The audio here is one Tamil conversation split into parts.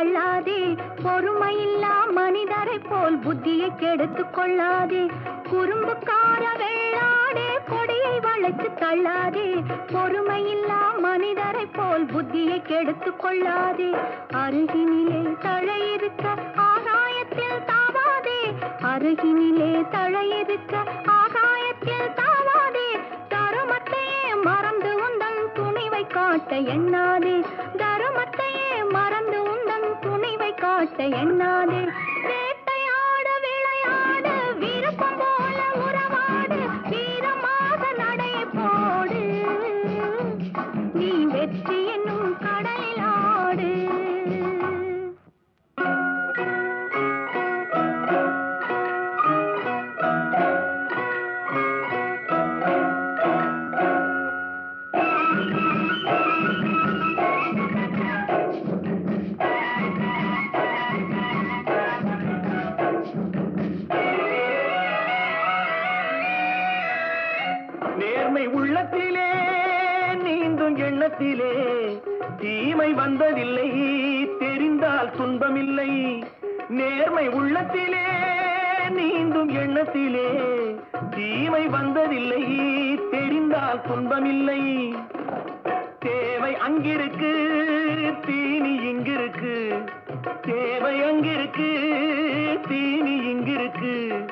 தள்ளாதே. பொறுமையில்லா மனிதரை போல் புத்தியை கெடுத்து கொள்ளாதே. குறும்புக்கார வெள்ளாடே கொடியை வளைத்து தள்ளாதே. பொறுமையில்லா மனிதரை போல் புத்தியை கெடுத்து கொள்ளாதே. அருகினிலே தழையிருக்க ஆகாயத்தில் தாவாதே. அருகினிலே தழையிருக்க ஆகாயத்தில் தாவாதே. தருமத்தையே மறந்து உந்தன் துணிவை காட்ட எண்ணாதே. தருமத்தையே மறந்து காட்ட எண்ணாதே நீந்தும் எண்ணத்திலே தீமை வந்ததில்லை தெரிந்தால் துன்பமில்லை. நேர்மை உள்ளத்திலே நீந்தும் எண்ணத்திலே தீமை வந்ததில்லை தெரிந்தால் துன்பமில்லை. தேவை அங்கிருக்கு தீனி இங்கிருக்கு. தேவை அங்கிருக்கு தீனி இங்கிருக்கு.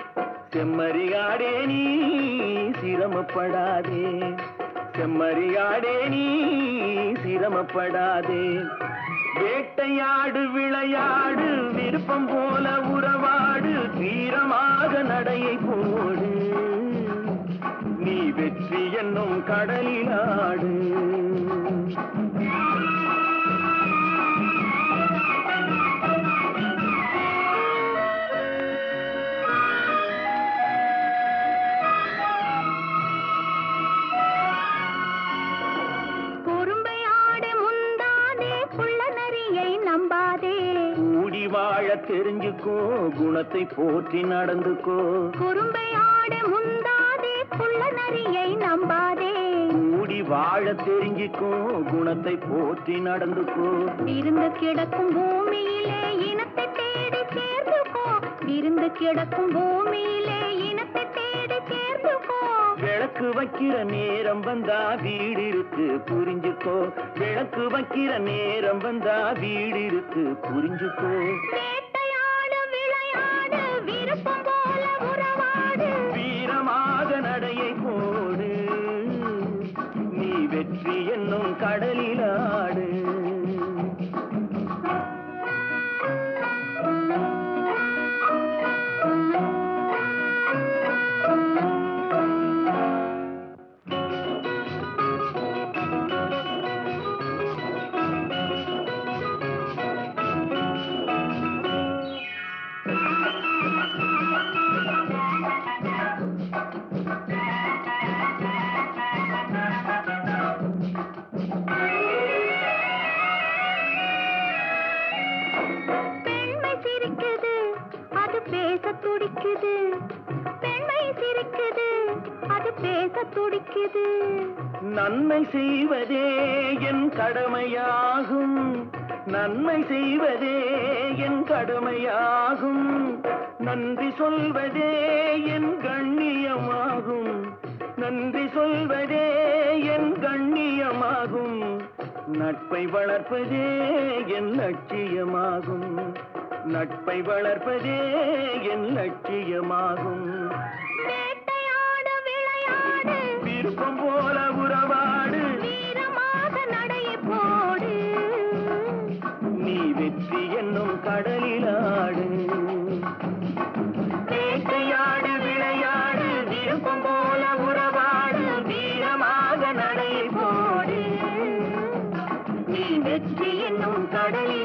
செம்மறியாடே நீ சிரமப்படாதே. செம்மறியாடே நீ சிரமப்படாதே. வேட்டையாடு விளையாடு விருப்பம் போல உறவாடு வீரமாக நடையை போடு. நீ வெற்றி என்னும் கடலில் ஆடு. வாழ தெரிஞ்சுக்கோ குணத்தை போற்றி நடந்துக்கோ. குறும்பை ஆடு முந்தாதே குள்ள நரியை நம்பாதே. கூடி வாழ தெரிஞ்சுக்கோ குணத்தை போற்றி நடந்துக்கோ. விருந்து கிடக்கும் பூமியிலே இனத்தை தேடி சேர்ந்துக்கோ. விருந்து கிடக்கும் பூமியிலே இனத்தை தேடி சேர்ந்துக்கோ. விளக்கு வைக்கிற நேரம் வந்தா வீடு இருக்கு புரிஞ்சுக்கோ. விளக்கு வைக்கிற நேரம் வந்தா வீடு இருக்கு புரிஞ்சுக்கோ. பெண்மை அது பேச துடிக்குது. பெண்மை சிரிக்குது. அது பேச துடிக்குது. நன்மை செய்வதே என் கடமையாகும். நன்மை செய்வதே என் கடமையாகும். நன்றி சொல்வதே என் கண்ணியமாகும். நன்றி சொல்வதே என் கண்ணியமாகும். நட்பை வளர்ப்பதே என் லட்சியமாகும். நட்பை வளர்ப்பதே என் லட்சியமாகும். விருப்பம் போல உறவாடு. நீ வெற்றி என்னும் கடலில் ஆடு. வேட்டையாடு விளையாடு. விருப்பம் போல உறவாடு. வீரமாக நடை போடு. நீ வெற்றி என்னும் கடலில்